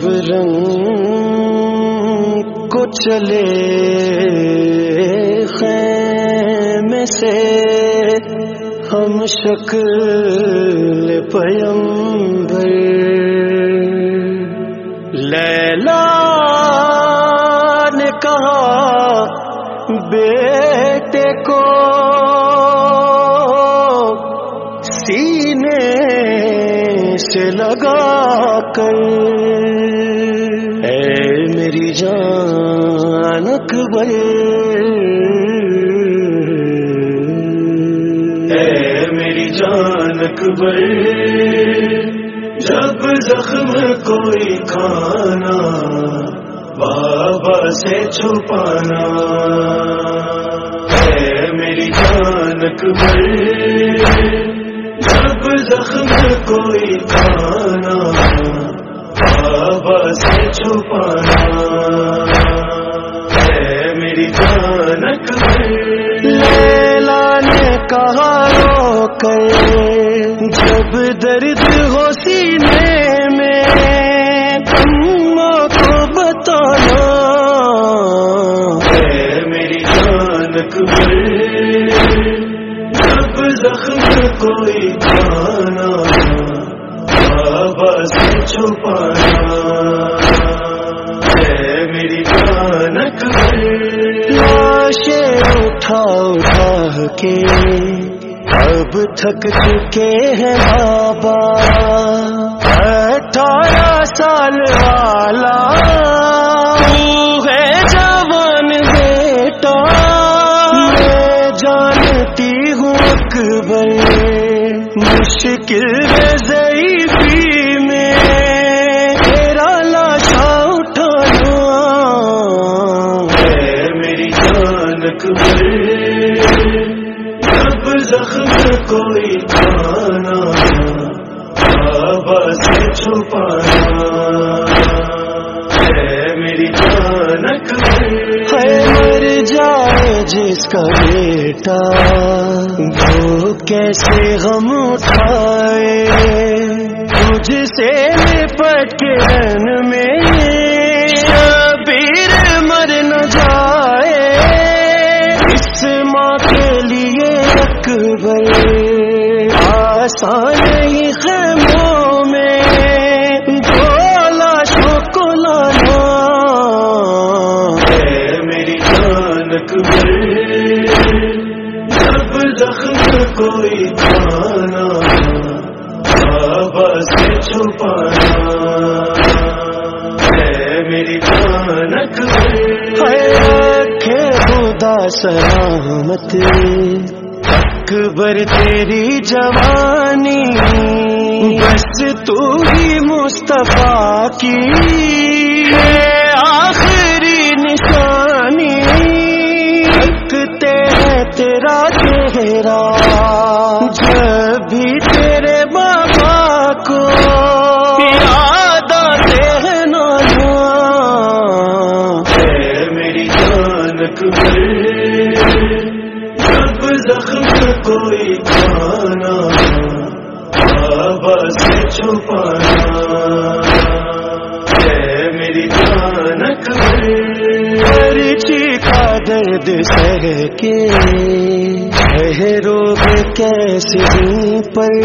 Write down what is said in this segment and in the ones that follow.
جب رنگ کو چلے خیمے سے، ہم شکل پیمبر۔ لیلا نے کہا، بیٹے کو سینے سے لگا کر۔ اے میری جان اکبر۔ اے میری جان اکبر۔ جب زخم کوئی کھانا، بابا سے چھپانا۔ اے میری جان اکبر۔ جب زخم کوئی کھانا بابا سے چھپانا۔ اے میری جان اکبر لیلا نے کہا رو کر۔ جب درد ہو سینے میں اماں کو بتانا۔ میری جان اکبر جب زخم کوئی چھپانا میری جان لاشیں اٹھا اٹھا کے اب تھک چکے ہیں بابا ہے مر جائے جس کا بیٹا۔ وہ کیسے غم اٹھائے؟ تجھ سے لپٹ کے رن میں جب زخم کوئی کھانا بابا سے چھپانا میری جان اکبر خدا سلامت اکبر تیری جوانی بس تو ہی مصطفیٰ کی۔ ہے آخری نشانی تیرا چہرہ جب بھی تیرے بابا کو یاد آتے ہیں نانا اے میری جب زخم کوئی کھانا بابا سے چھپانا۔ میری جان اکبر پرچی کا درد سہ کے ہے روگ کیسے پر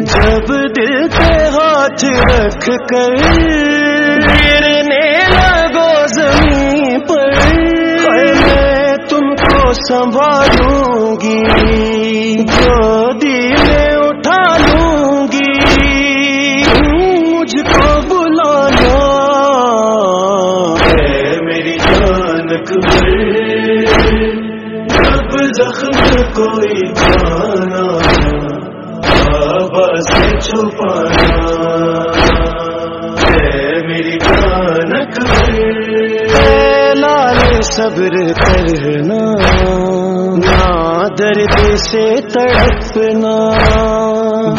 جب دل پہ ہاتھ رکھ کر گرنے لگو زمین پر میں تم کو سنبھالوں گی۔ کوئی کھانا بابا سے چھپانا میری جان اکبر اے لال صبر کرنا درد سے تڑپنا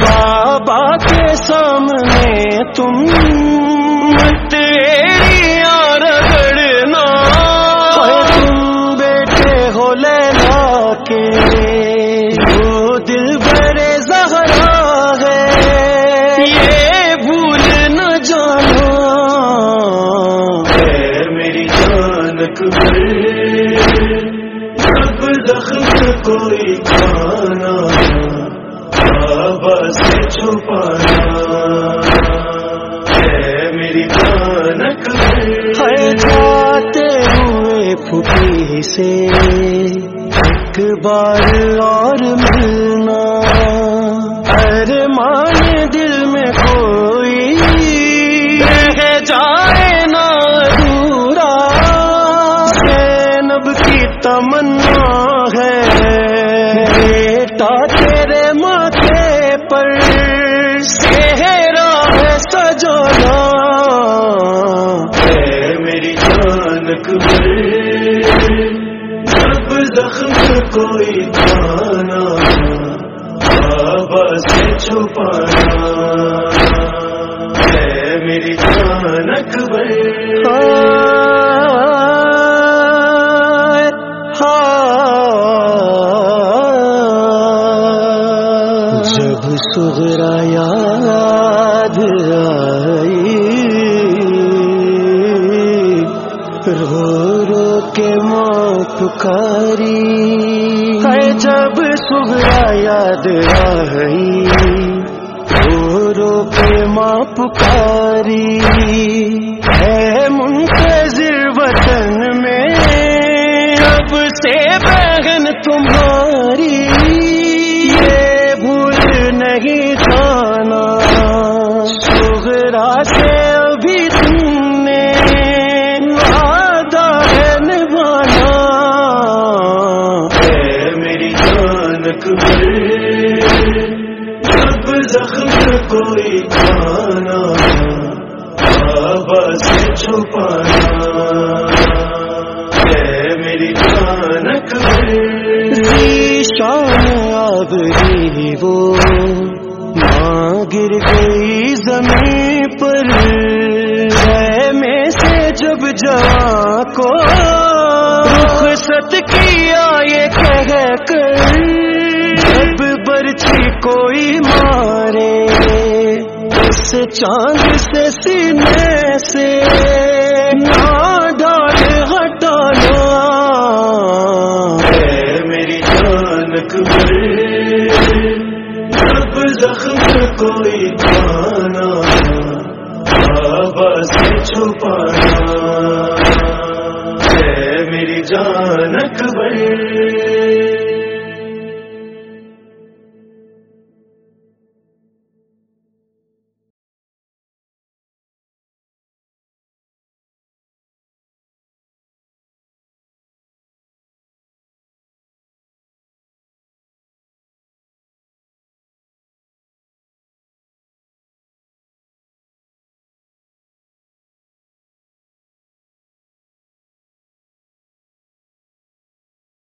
بابا کے سامنے تم میری جانک ہے جاتے ہوئے پھوپھی سے ایک بار اور ملنا۔ ارمان دل میں کوئی رہ جائے پکاری۔ ہے جب صبح یاد آئی رو رو پہ ماں پکاری۔ کو رخصت کیا یہ کہہ کر جب برچی کوئی مارے اس چاند سے سینے سے نہ اکبر